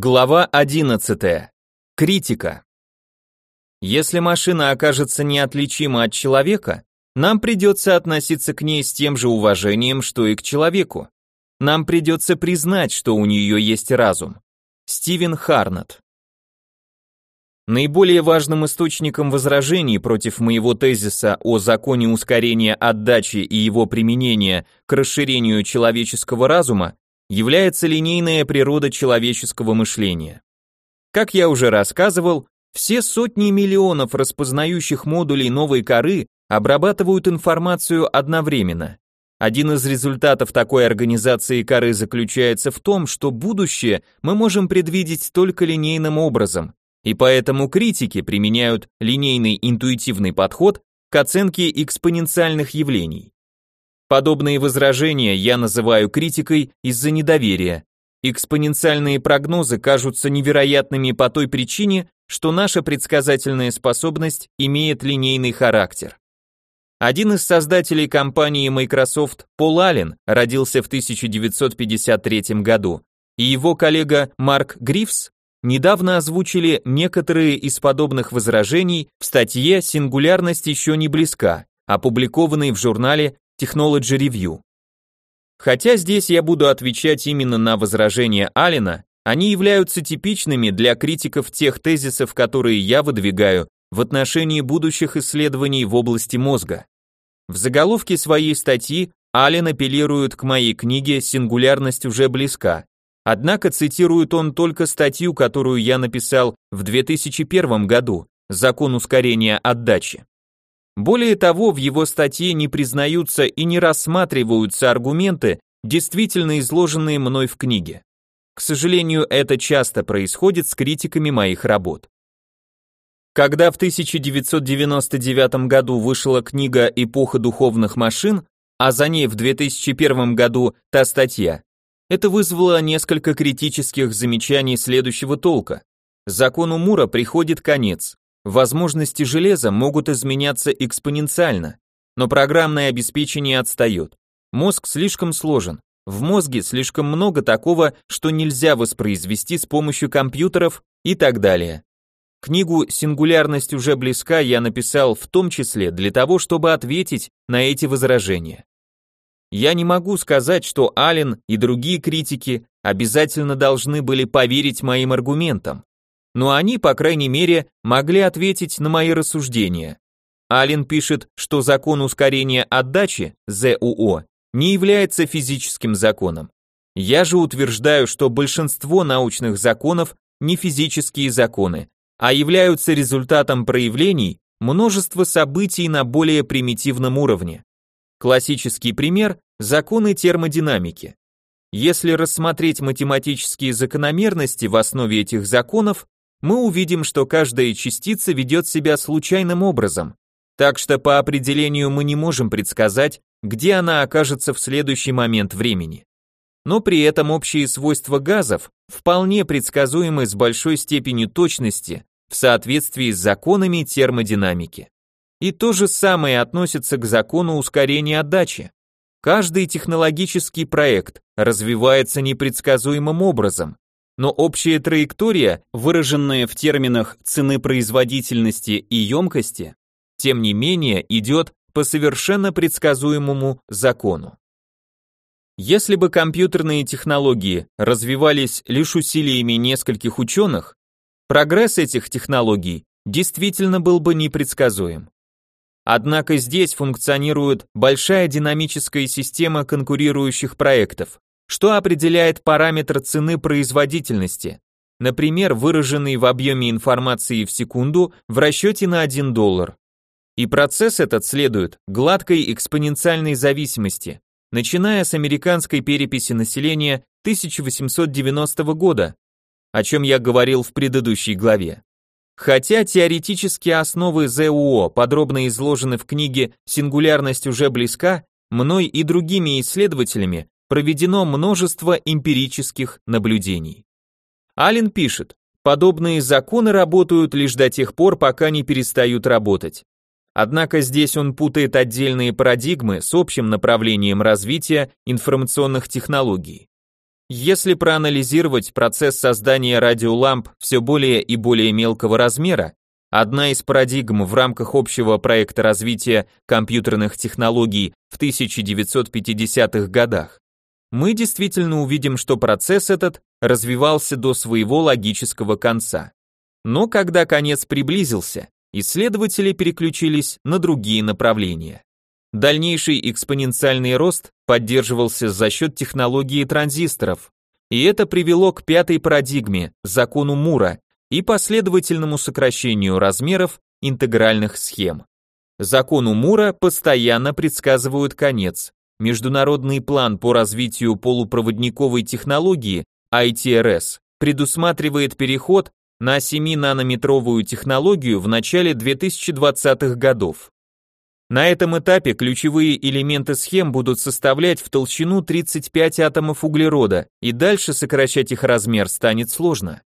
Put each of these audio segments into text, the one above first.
Глава 11. Критика. Если машина окажется неотличима от человека, нам придется относиться к ней с тем же уважением, что и к человеку. Нам придется признать, что у нее есть разум. Стивен Харнет. Наиболее важным источником возражений против моего тезиса о законе ускорения отдачи и его применения к расширению человеческого разума является линейная природа человеческого мышления. Как я уже рассказывал, все сотни миллионов распознающих модулей новой коры обрабатывают информацию одновременно. Один из результатов такой организации коры заключается в том, что будущее мы можем предвидеть только линейным образом, и поэтому критики применяют линейный интуитивный подход к оценке экспоненциальных явлений. Подобные возражения я называю критикой из-за недоверия. Экспоненциальные прогнозы кажутся невероятными по той причине, что наша предсказательная способность имеет линейный характер. Один из создателей компании Microsoft, Пол Аллен, родился в 1953 году, и его коллега Марк Грифс недавно озвучили некоторые из подобных возражений в статье «Сингулярность еще не близка», опубликованной в журнале Technology Review. Хотя здесь я буду отвечать именно на возражения Алина, они являются типичными для критиков тех тезисов, которые я выдвигаю в отношении будущих исследований в области мозга. В заголовке своей статьи Аллен апеллирует к моей книге «Сингулярность уже близка», однако цитирует он только статью, которую я написал в 2001 году «Закон ускорения отдачи». Более того, в его статье не признаются и не рассматриваются аргументы, действительно изложенные мной в книге. К сожалению, это часто происходит с критиками моих работ. Когда в 1999 году вышла книга «Эпоха духовных машин», а за ней в 2001 году та статья, это вызвало несколько критических замечаний следующего толка. Закону Мура приходит конец. Возможности железа могут изменяться экспоненциально, но программное обеспечение отстает. Мозг слишком сложен. В мозге слишком много такого, что нельзя воспроизвести с помощью компьютеров и так далее. Книгу «Сингулярность уже близка» я написал в том числе для того, чтобы ответить на эти возражения. Я не могу сказать, что Аллен и другие критики обязательно должны были поверить моим аргументам но они, по крайней мере, могли ответить на мои рассуждения. Аллен пишет, что закон ускорения отдачи, ЗУО, не является физическим законом. Я же утверждаю, что большинство научных законов не физические законы, а являются результатом проявлений множества событий на более примитивном уровне. Классический пример – законы термодинамики. Если рассмотреть математические закономерности в основе этих законов, мы увидим, что каждая частица ведет себя случайным образом, так что по определению мы не можем предсказать, где она окажется в следующий момент времени. Но при этом общие свойства газов вполне предсказуемы с большой степенью точности в соответствии с законами термодинамики. И то же самое относится к закону ускорения отдачи. Каждый технологический проект развивается непредсказуемым образом, но общая траектория, выраженная в терминах цены производительности и емкости, тем не менее идет по совершенно предсказуемому закону. Если бы компьютерные технологии развивались лишь усилиями нескольких ученых, прогресс этих технологий действительно был бы непредсказуем. Однако здесь функционирует большая динамическая система конкурирующих проектов, что определяет параметр цены производительности, например, выраженный в объеме информации в секунду в расчете на 1 доллар. И процесс этот следует гладкой экспоненциальной зависимости, начиная с американской переписи населения 1890 года, о чем я говорил в предыдущей главе. Хотя теоретические основы ЗУО подробно изложены в книге «Сингулярность уже близка», мной и другими исследователями проведено множество эмпирических наблюдений. Аллен пишет, подобные законы работают лишь до тех пор, пока не перестают работать. Однако здесь он путает отдельные парадигмы с общим направлением развития информационных технологий. Если проанализировать процесс создания радиоламп все более и более мелкого размера, одна из парадигм в рамках общего проекта развития компьютерных технологий в 1950-х годах, мы действительно увидим, что процесс этот развивался до своего логического конца. Но когда конец приблизился, исследователи переключились на другие направления. Дальнейший экспоненциальный рост поддерживался за счет технологии транзисторов, и это привело к пятой парадигме, закону Мура, и последовательному сокращению размеров интегральных схем. Закону Мура постоянно предсказывают конец. Международный план по развитию полупроводниковой технологии ITRS предусматривает переход на 7-нанометровую технологию в начале 2020-х годов. На этом этапе ключевые элементы схем будут составлять в толщину 35 атомов углерода, и дальше сокращать их размер станет сложно.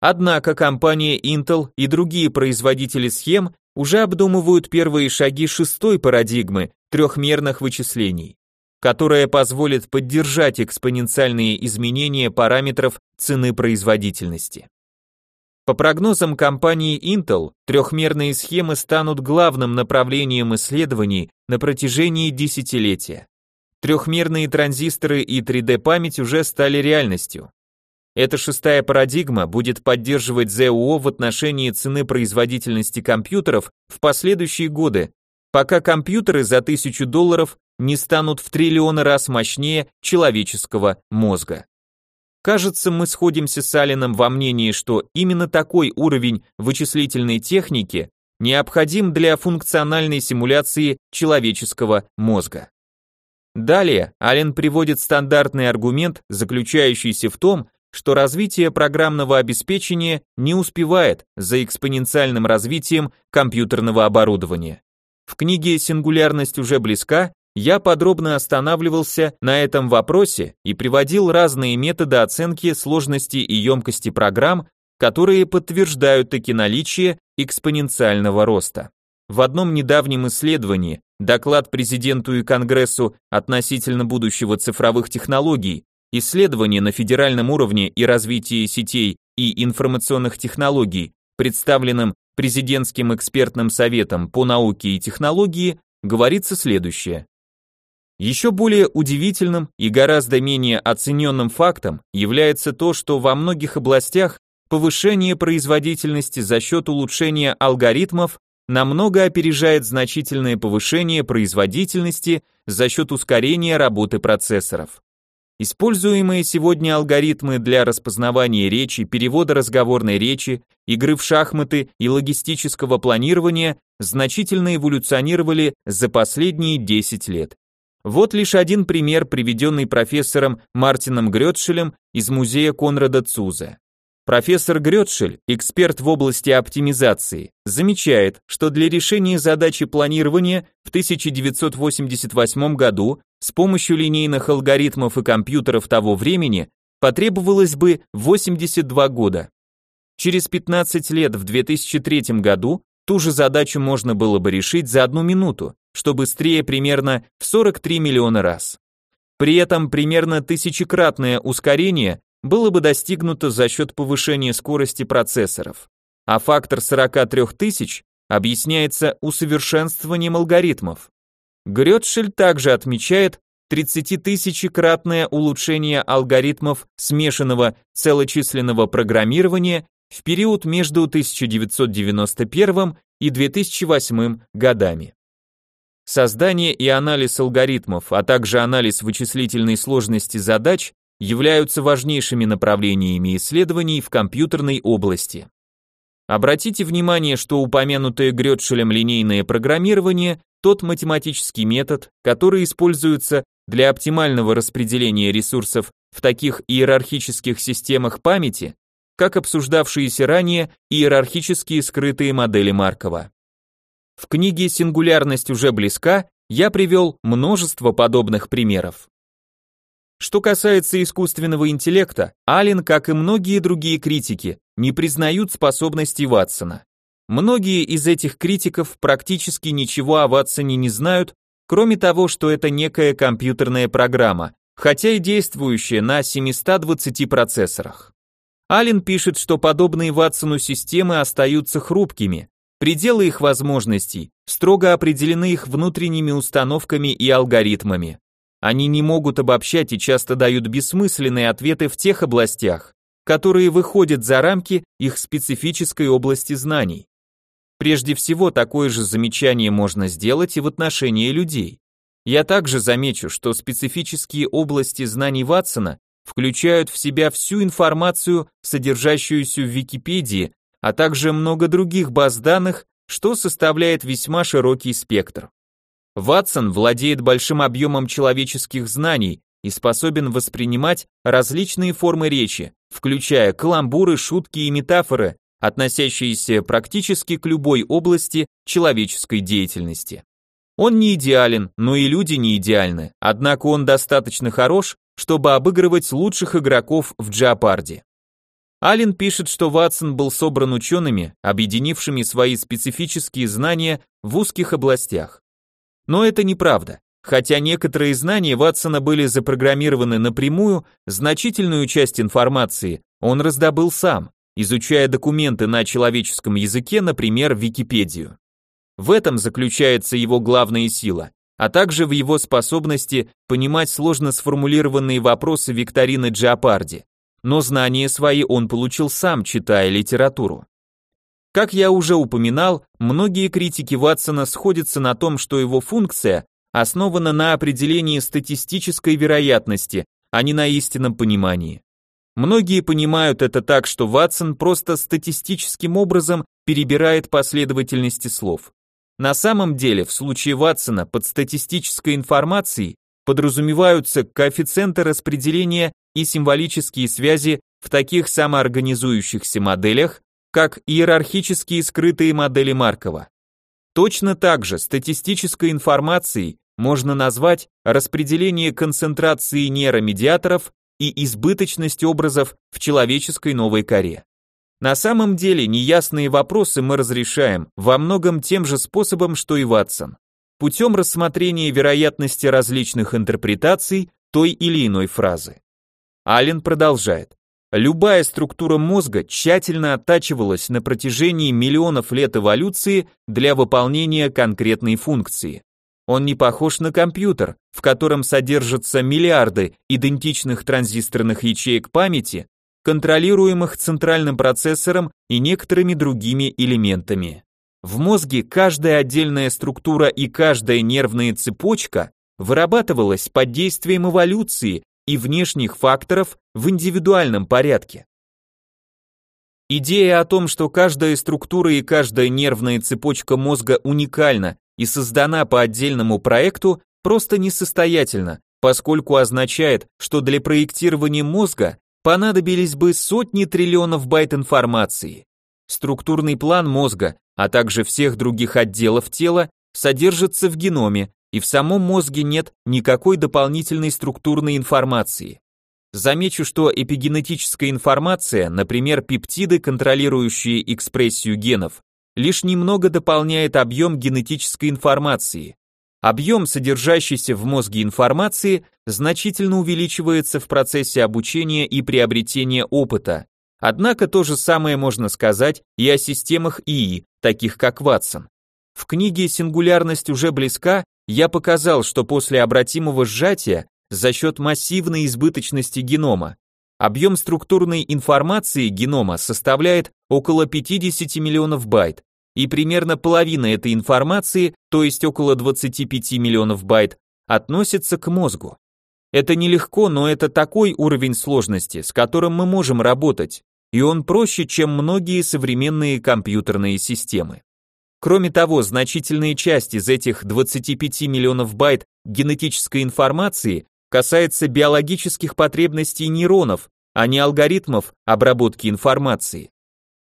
Однако компания Intel и другие производители схем уже обдумывают первые шаги шестой парадигмы трехмерных вычислений, которая позволит поддержать экспоненциальные изменения параметров цены производительности. По прогнозам компании Intel, трехмерные схемы станут главным направлением исследований на протяжении десятилетия. Трехмерные транзисторы и 3D-память уже стали реальностью. Эта шестая парадигма будет поддерживать ЗУО в отношении цены производительности компьютеров в последующие годы, пока компьютеры за тысячу долларов не станут в триллионы раз мощнее человеческого мозга. Кажется, мы сходимся с Алленом во мнении, что именно такой уровень вычислительной техники необходим для функциональной симуляции человеческого мозга. Далее Аллен приводит стандартный аргумент, заключающийся в том, что развитие программного обеспечения не успевает за экспоненциальным развитием компьютерного оборудования. В книге «Сингулярность уже близка» я подробно останавливался на этом вопросе и приводил разные методы оценки сложности и емкости программ, которые подтверждают таки наличие экспоненциального роста. В одном недавнем исследовании доклад президенту и Конгрессу относительно будущего цифровых технологий, исследование на федеральном уровне и развитие сетей и информационных технологий, представленным президентским экспертным советом по науке и технологии, говорится следующее. Еще более удивительным и гораздо менее оцененным фактом является то, что во многих областях повышение производительности за счет улучшения алгоритмов намного опережает значительное повышение производительности за счет ускорения работы процессоров. Используемые сегодня алгоритмы для распознавания речи, перевода разговорной речи, игры в шахматы и логистического планирования значительно эволюционировали за последние 10 лет. Вот лишь один пример, приведенный профессором Мартином Грётшелем из музея Конрада Цузе. Профессор Грётшель, эксперт в области оптимизации, замечает, что для решения задачи планирования в 1988 году с помощью линейных алгоритмов и компьютеров того времени потребовалось бы 82 года. Через 15 лет в 2003 году ту же задачу можно было бы решить за одну минуту, что быстрее примерно в 43 миллиона раз. При этом примерно тысячекратное ускорение было бы достигнуто за счет повышения скорости процессоров, а фактор 43 тысяч объясняется усовершенствованием алгоритмов. Грёдшель также отмечает 30-тысячекратное улучшение алгоритмов смешанного целочисленного программирования в период между 1991 и 2008 годами. Создание и анализ алгоритмов, а также анализ вычислительной сложности задач являются важнейшими направлениями исследований в компьютерной области. Обратите внимание, что упомянутое Грёдшелем линейное программирование – тот математический метод, который используется для оптимального распределения ресурсов в таких иерархических системах памяти, как обсуждавшиеся ранее иерархические скрытые модели Маркова. В книге «Сингулярность уже близка» я привел множество подобных примеров. Что касается искусственного интеллекта, Аллен, как и многие другие критики, не признают способности Ватсона. Многие из этих критиков практически ничего о Ватсоне не знают, кроме того, что это некая компьютерная программа, хотя и действующая на 720 процессорах. Аллен пишет, что подобные Ватсону системы остаются хрупкими, пределы их возможностей строго определены их внутренними установками и алгоритмами. Они не могут обобщать и часто дают бессмысленные ответы в тех областях, которые выходят за рамки их специфической области знаний. Прежде всего, такое же замечание можно сделать и в отношении людей. Я также замечу, что специфические области знаний Ватсона включают в себя всю информацию, содержащуюся в Википедии, а также много других баз данных, что составляет весьма широкий спектр. Ватсон владеет большим объемом человеческих знаний и способен воспринимать различные формы речи, включая каламбуры, шутки и метафоры, относящиеся практически к любой области человеческой деятельности. Он не идеален, но и люди не идеальны, однако он достаточно хорош, чтобы обыгрывать лучших игроков в Джапарде. Аллен пишет, что Ватсон был собран учеными, объединившими свои специфические знания в узких областях. Но это неправда. Хотя некоторые знания Ватсона были запрограммированы напрямую, значительную часть информации он раздобыл сам, изучая документы на человеческом языке, например, Википедию. В этом заключается его главная сила, а также в его способности понимать сложно сформулированные вопросы викторины Джиапарди. Но знания свои он получил сам, читая литературу. Как я уже упоминал, многие критики Ватсона сходятся на том, что его функция основана на определении статистической вероятности, а не на истинном понимании. Многие понимают это так, что Ватсон просто статистическим образом перебирает последовательности слов. На самом деле, в случае Ватсона под статистической информацией подразумеваются коэффициенты распределения и символические связи в таких самоорганизующихся моделях, как иерархические скрытые модели Маркова. Точно так же статистической информацией можно назвать распределение концентрации нейромедиаторов и избыточность образов в человеческой новой коре. На самом деле неясные вопросы мы разрешаем во многом тем же способом, что и Ватсон, путем рассмотрения вероятности различных интерпретаций той или иной фразы. Аллен продолжает. Любая структура мозга тщательно оттачивалась на протяжении миллионов лет эволюции для выполнения конкретной функции. Он не похож на компьютер, в котором содержатся миллиарды идентичных транзисторных ячеек памяти, контролируемых центральным процессором и некоторыми другими элементами. В мозге каждая отдельная структура и каждая нервная цепочка вырабатывалась под действием эволюции и внешних факторов в индивидуальном порядке. Идея о том, что каждая структура и каждая нервная цепочка мозга уникальна и создана по отдельному проекту, просто несостоятельна, поскольку означает, что для проектирования мозга понадобились бы сотни триллионов байт информации. Структурный план мозга, а также всех других отделов тела содержится в геноме, и в самом мозге нет никакой дополнительной структурной информации. Замечу, что эпигенетическая информация, например, пептиды, контролирующие экспрессию генов, лишь немного дополняет объем генетической информации, Объем, содержащийся в мозге информации, значительно увеличивается в процессе обучения и приобретения опыта. Однако то же самое можно сказать и о системах ИИ, таких как Ватсон. В книге «Сингулярность уже близка» я показал, что после обратимого сжатия за счет массивной избыточности генома объем структурной информации генома составляет около 50 миллионов байт, и примерно половина этой информации, то есть около 25 миллионов байт, относится к мозгу. Это нелегко, но это такой уровень сложности, с которым мы можем работать, и он проще, чем многие современные компьютерные системы. Кроме того, значительная часть из этих 25 миллионов байт генетической информации касается биологических потребностей нейронов, а не алгоритмов обработки информации.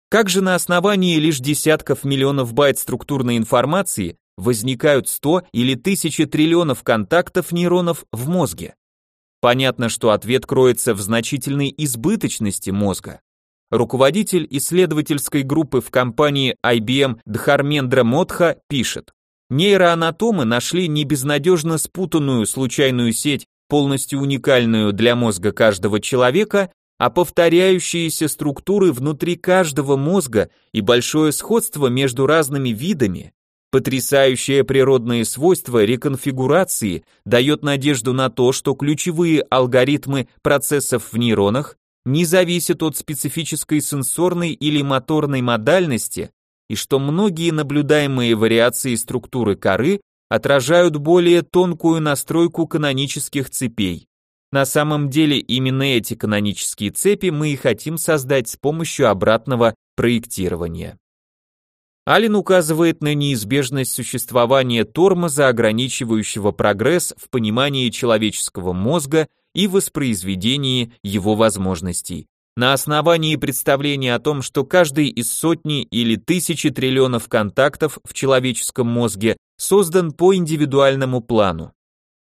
Как же на основании лишь десятков миллионов байт структурной информации возникают 100 или 1000 триллионов контактов нейронов в мозге? Понятно, что ответ кроется в значительной избыточности мозга. Руководитель исследовательской группы в компании IBM Дхармендра Модха пишет, нейроанатомы нашли не безнадежно спутанную случайную сеть полностью уникальную для мозга каждого человека, а повторяющиеся структуры внутри каждого мозга и большое сходство между разными видами, потрясающее природные свойства реконфигурации дает надежду на то, что ключевые алгоритмы процессов в нейронах не зависят от специфической сенсорной или моторной модальности и что многие наблюдаемые вариации структуры коры отражают более тонкую настройку канонических цепей. На самом деле именно эти канонические цепи мы и хотим создать с помощью обратного проектирования. Аллен указывает на неизбежность существования тормоза, ограничивающего прогресс в понимании человеческого мозга и воспроизведении его возможностей на основании представления о том, что каждый из сотни или тысячи триллионов контактов в человеческом мозге создан по индивидуальному плану.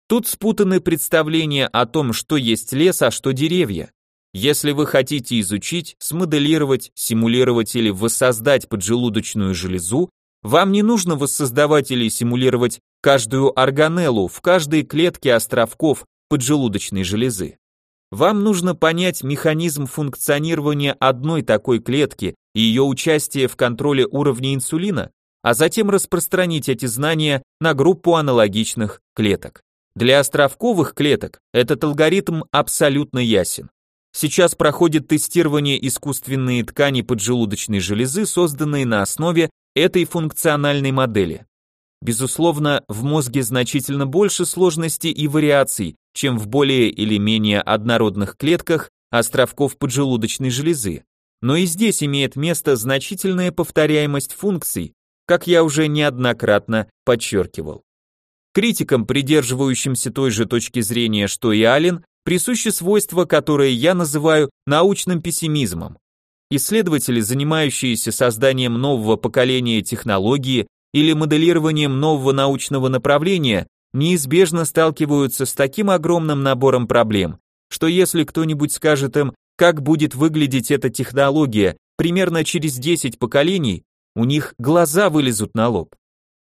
Тут спутаны представления о том, что есть лес, а что деревья. Если вы хотите изучить, смоделировать, симулировать или воссоздать поджелудочную железу, вам не нужно воссоздавать или симулировать каждую органеллу в каждой клетке островков поджелудочной железы. Вам нужно понять механизм функционирования одной такой клетки и ее участие в контроле уровня инсулина, а затем распространить эти знания на группу аналогичных клеток. Для островковых клеток этот алгоритм абсолютно ясен. Сейчас проходит тестирование искусственные ткани поджелудочной железы, созданные на основе этой функциональной модели. Безусловно, в мозге значительно больше сложностей и вариаций, чем в более или менее однородных клетках островков поджелудочной железы. Но и здесь имеет место значительная повторяемость функций, как я уже неоднократно подчеркивал. Критикам, придерживающимся той же точки зрения, что и Аллен, присуще свойство, которое я называю научным пессимизмом. Исследователи, занимающиеся созданием нового поколения технологии или моделированием нового научного направления, неизбежно сталкиваются с таким огромным набором проблем, что если кто-нибудь скажет им, как будет выглядеть эта технология примерно через 10 поколений, у них глаза вылезут на лоб.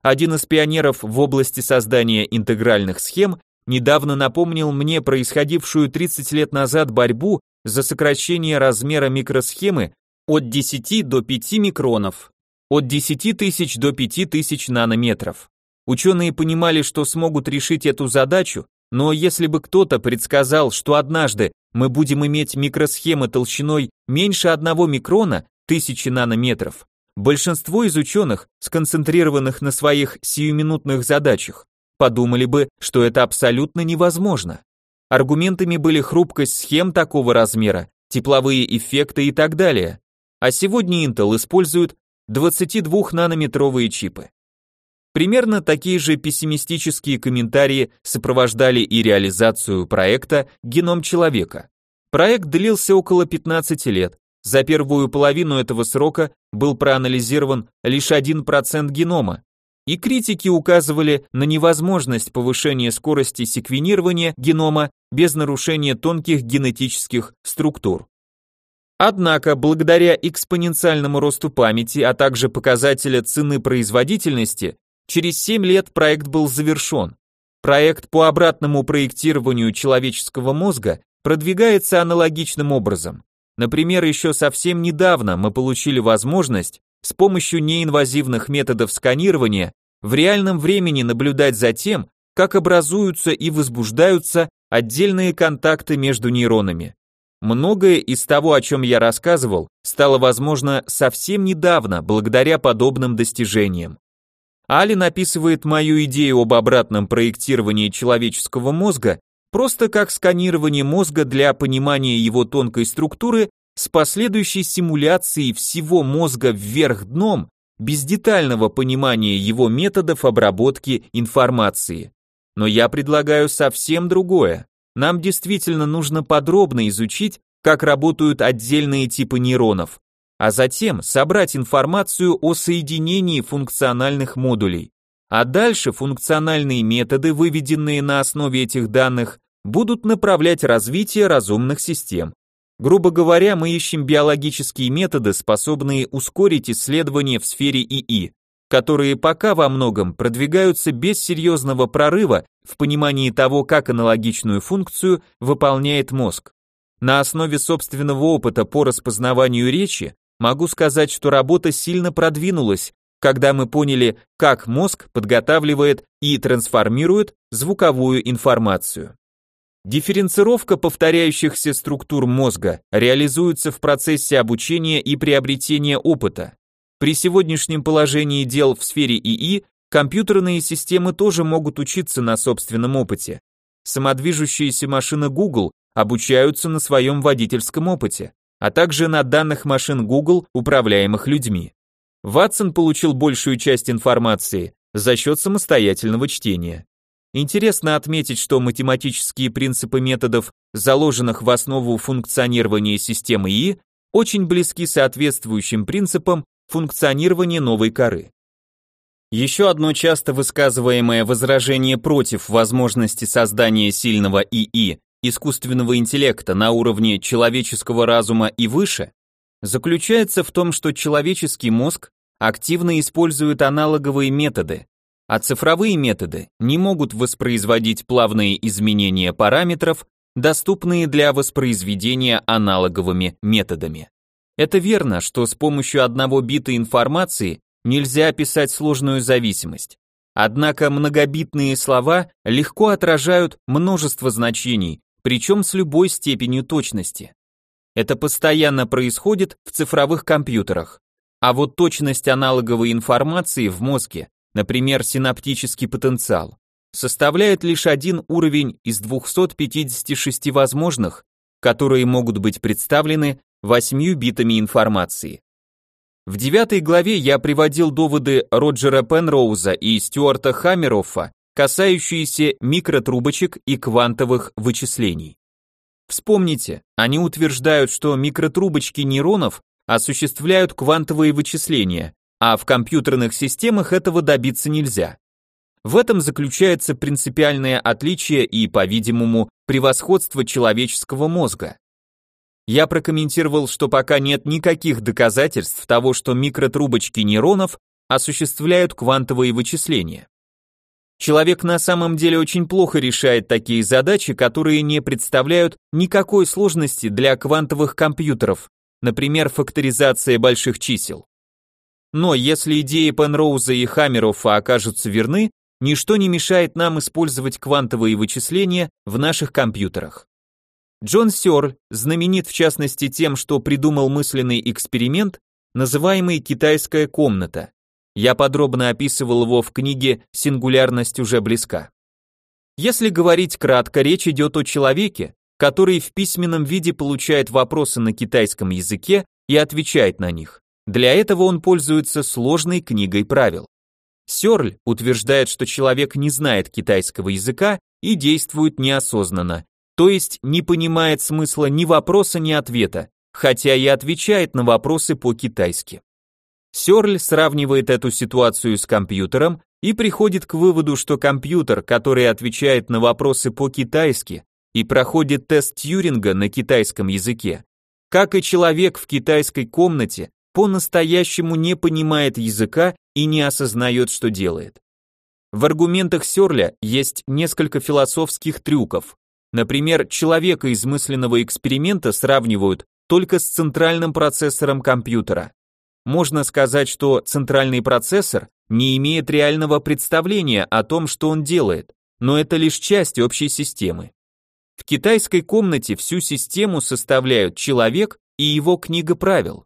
Один из пионеров в области создания интегральных схем недавно напомнил мне происходившую 30 лет назад борьбу за сокращение размера микросхемы от 10 до 5 микронов, от 10 тысяч до 5 тысяч нанометров. Ученые понимали, что смогут решить эту задачу, но если бы кто-то предсказал, что однажды мы будем иметь микросхемы толщиной меньше одного микрона, тысячи нанометров, большинство из ученых, сконцентрированных на своих сиюминутных задачах, подумали бы, что это абсолютно невозможно. Аргументами были хрупкость схем такого размера, тепловые эффекты и так далее. А сегодня Intel использует 22-нанометровые чипы. Примерно такие же пессимистические комментарии сопровождали и реализацию проекта «Геном человека». Проект длился около 15 лет. За первую половину этого срока был проанализирован лишь 1% генома, и критики указывали на невозможность повышения скорости секвенирования генома без нарушения тонких генетических структур. Однако, благодаря экспоненциальному росту памяти, а также показателя цены производительности, Через 7 лет проект был завершен. Проект по обратному проектированию человеческого мозга продвигается аналогичным образом. Например, еще совсем недавно мы получили возможность с помощью неинвазивных методов сканирования в реальном времени наблюдать за тем, как образуются и возбуждаются отдельные контакты между нейронами. Многое из того, о чем я рассказывал, стало возможно совсем недавно благодаря подобным достижениям. Алин описывает мою идею об обратном проектировании человеческого мозга просто как сканирование мозга для понимания его тонкой структуры с последующей симуляцией всего мозга вверх дном без детального понимания его методов обработки информации. Но я предлагаю совсем другое. Нам действительно нужно подробно изучить, как работают отдельные типы нейронов, а затем собрать информацию о соединении функциональных модулей. А дальше функциональные методы, выведенные на основе этих данных, будут направлять развитие разумных систем. Грубо говоря, мы ищем биологические методы, способные ускорить исследования в сфере ИИ. которые пока во многом продвигаются без серьезного прорыва в понимании того, как аналогичную функцию выполняет мозг. На основе собственного опыта по распознаванию речи могу сказать, что работа сильно продвинулась, когда мы поняли, как мозг подготавливает и трансформирует звуковую информацию. Дифференцировка повторяющихся структур мозга реализуется в процессе обучения и приобретения опыта. При сегодняшнем положении дел в сфере ИИ компьютерные системы тоже могут учиться на собственном опыте. Самодвижущиеся машины Google обучаются на своем водительском опыте, а также на данных машин Google, управляемых людьми. Ватсон получил большую часть информации за счет самостоятельного чтения. Интересно отметить, что математические принципы методов, заложенных в основу функционирования системы ИИ, очень близки соответствующим принципам функционирования новой коры. Еще одно часто высказываемое возражение против возможности создания сильного ИИ, искусственного интеллекта на уровне человеческого разума и выше, заключается в том, что человеческий мозг активно использует аналоговые методы, а цифровые методы не могут воспроизводить плавные изменения параметров, доступные для воспроизведения аналоговыми методами. Это верно, что с помощью одного бита информации нельзя описать сложную зависимость. Однако многобитные слова легко отражают множество значений, причем с любой степенью точности. Это постоянно происходит в цифровых компьютерах. А вот точность аналоговой информации в мозге например, синаптический потенциал, составляет лишь один уровень из 256 возможных, которые могут быть представлены 8 битами информации. В девятой главе я приводил доводы Роджера Пенроуза и Стюарта Хаммероффа, касающиеся микротрубочек и квантовых вычислений. Вспомните, они утверждают, что микротрубочки нейронов осуществляют квантовые вычисления, а в компьютерных системах этого добиться нельзя. В этом заключается принципиальное отличие и, по-видимому, превосходство человеческого мозга. Я прокомментировал, что пока нет никаких доказательств того, что микротрубочки нейронов осуществляют квантовые вычисления. Человек на самом деле очень плохо решает такие задачи, которые не представляют никакой сложности для квантовых компьютеров, например, факторизация больших чисел. Но если идеи Пенроуза и Хаммерофа окажутся верны, ничто не мешает нам использовать квантовые вычисления в наших компьютерах. Джон Сёрль знаменит в частности тем, что придумал мысленный эксперимент, называемый «китайская комната». Я подробно описывал его в книге «Сингулярность уже близка». Если говорить кратко, речь идет о человеке, который в письменном виде получает вопросы на китайском языке и отвечает на них. Для этого он пользуется сложной книгой правил. Сёрль утверждает, что человек не знает китайского языка и действует неосознанно, то есть не понимает смысла ни вопроса, ни ответа, хотя и отвечает на вопросы по-китайски. Сёрль сравнивает эту ситуацию с компьютером и приходит к выводу, что компьютер, который отвечает на вопросы по-китайски и проходит тест Тьюринга на китайском языке, как и человек в китайской комнате, по-настоящему не понимает языка и не осознает, что делает. В аргументах Сёрля есть несколько философских трюков. Например, человека из мысленного эксперимента сравнивают только с центральным процессором компьютера. Можно сказать, что центральный процессор не имеет реального представления о том, что он делает, но это лишь часть общей системы. В китайской комнате всю систему составляют человек и его книга правил.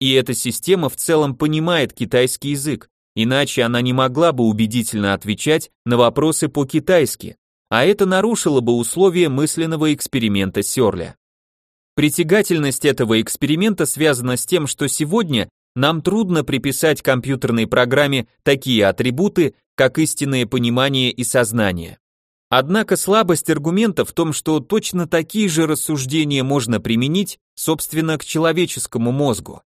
И эта система в целом понимает китайский язык, иначе она не могла бы убедительно отвечать на вопросы по-китайски, а это нарушило бы условия мысленного эксперимента Сёрля. Притягательность этого эксперимента связана с тем, что сегодня нам трудно приписать компьютерной программе такие атрибуты, как истинное понимание и сознание. Однако слабость аргумента в том, что точно такие же рассуждения можно применить, собственно, к человеческому мозгу.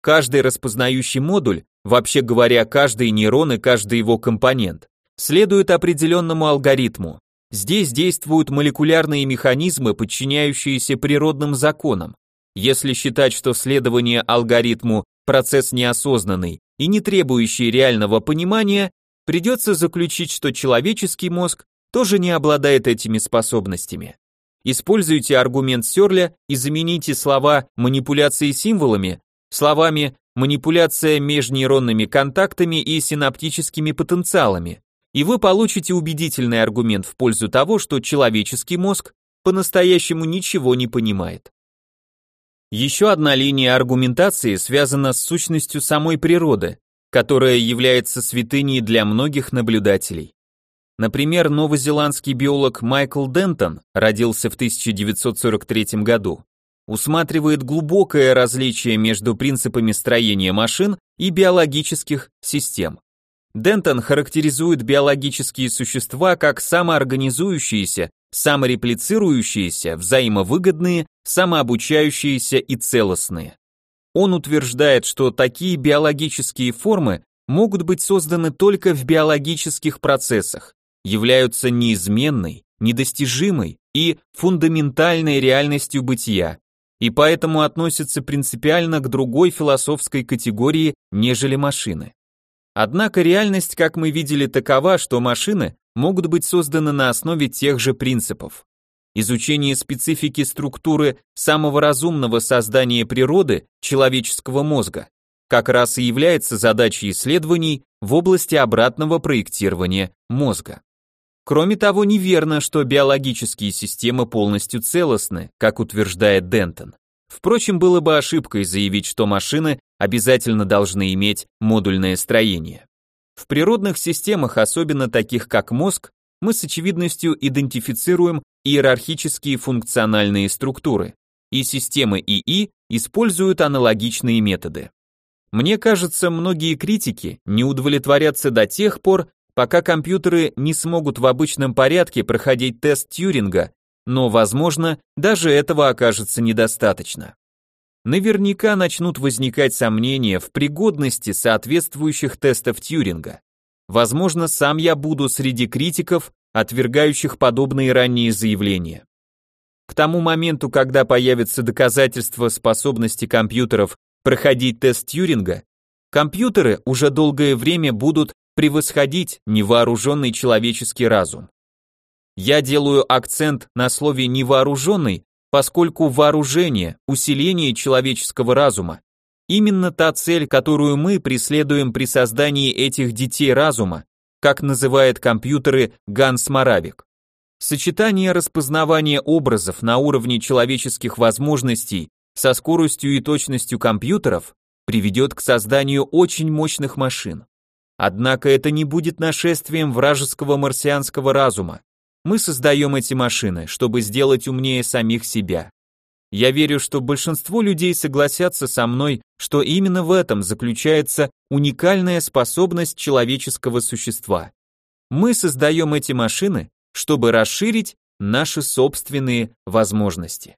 Каждый распознающий модуль, вообще говоря, каждый нейрон и каждый его компонент, следует определенному алгоритму. Здесь действуют молекулярные механизмы, подчиняющиеся природным законам. Если считать, что следование алгоритму процесс неосознанный, и не требующие реального понимания, придется заключить, что человеческий мозг тоже не обладает этими способностями. Используйте аргумент Сёрля и замените слова манипуляции символами словами манипуляция межнейронными контактами и синаптическими потенциалами, и вы получите убедительный аргумент в пользу того, что человеческий мозг по-настоящему ничего не понимает. Еще одна линия аргументации связана с сущностью самой природы, которая является святыней для многих наблюдателей. Например, новозеландский биолог Майкл Дентон родился в 1943 году усматривает глубокое различие между принципами строения машин и биологических систем. Дентон характеризует биологические существа как самоорганизующиеся, самореплицирующиеся, взаимовыгодные, самообучающиеся и целостные. Он утверждает, что такие биологические формы могут быть созданы только в биологических процессах, являются неизменной, недостижимой и фундаментальной реальностью бытия, и поэтому относятся принципиально к другой философской категории, нежели машины. Однако реальность, как мы видели, такова, что машины могут быть созданы на основе тех же принципов. Изучение специфики структуры самого разумного создания природы человеческого мозга как раз и является задачей исследований в области обратного проектирования мозга. Кроме того, неверно, что биологические системы полностью целостны, как утверждает Дентон. Впрочем, было бы ошибкой заявить, что машины обязательно должны иметь модульное строение. В природных системах, особенно таких как мозг, мы с очевидностью идентифицируем иерархические функциональные структуры, и системы ИИ используют аналогичные методы. Мне кажется, многие критики не удовлетворятся до тех пор, пока компьютеры не смогут в обычном порядке проходить тест Тьюринга, но, возможно, даже этого окажется недостаточно. Наверняка начнут возникать сомнения в пригодности соответствующих тестов Тьюринга. Возможно, сам я буду среди критиков, отвергающих подобные ранние заявления. К тому моменту, когда появятся доказательства способности компьютеров проходить тест Тьюринга, компьютеры уже долгое время будут превосходить невооруженный человеческий разум. Я делаю акцент на слове невооруженный, поскольку вооружение, усиление человеческого разума именно та цель, которую мы преследуем при создании этих детей разума, как называет компьютеры Ганс Моравик. Сочетание распознавания образов на уровне человеческих возможностей со скоростью и точностью компьютеров приведет к созданию очень мощных машин. Однако это не будет нашествием вражеского марсианского разума. Мы создаем эти машины, чтобы сделать умнее самих себя. Я верю, что большинство людей согласятся со мной, что именно в этом заключается уникальная способность человеческого существа. Мы создаем эти машины, чтобы расширить наши собственные возможности.